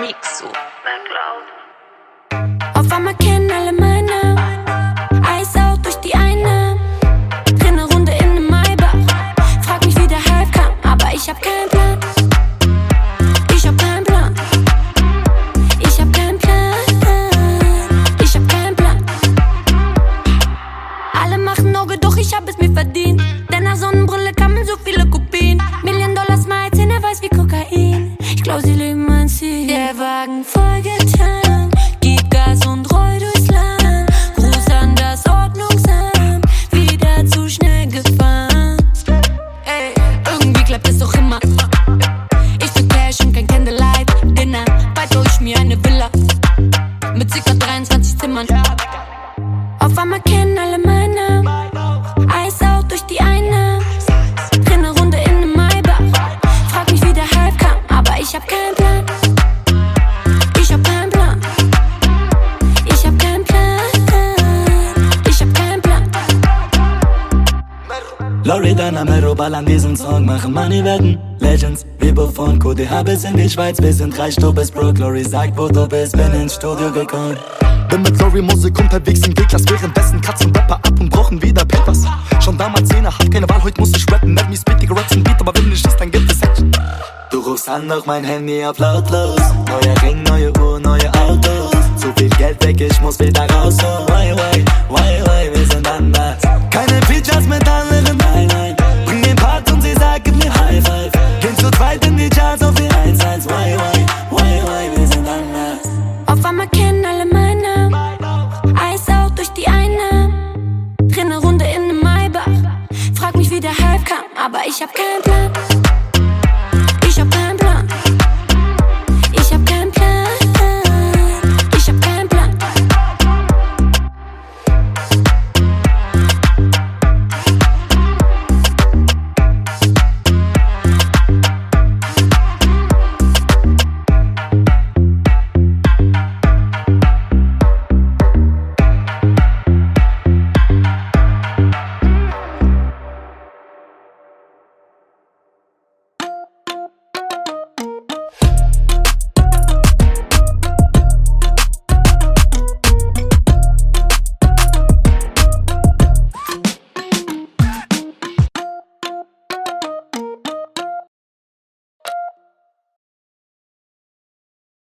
Mixu. Auf einmal kennen alle forget Loredana, Mero, ballern diesen Song, machen Money wetten. Legends, wie von QDH bis in die Schweiz, wir sind reich, du bist broke. Lori sagt, wo du bist, bin ins Studio gekommen. Bin mit Lori Musik unterwegs in G-Klass, währenddessen kratzen Rapper ab und brauchen wieder Papers. Schon damals Zehner, hab keine Wahl, heute muss ich rappen. Mad me spit, Raps Beat, aber wenn nicht ist, dann gibt es Action. Du rufst an, doch mein Handy auf lautlos. Neuer Ring, neue Uhr, neue Autos. Zu viel Geld weg, ich muss wieder Auf einmal kennen alle Namen. Eis out durch die Einnahmen. Dreh ne Runde in nem Maybach. Frag mich, wie der Hype kam, aber ich hab keinen Plan.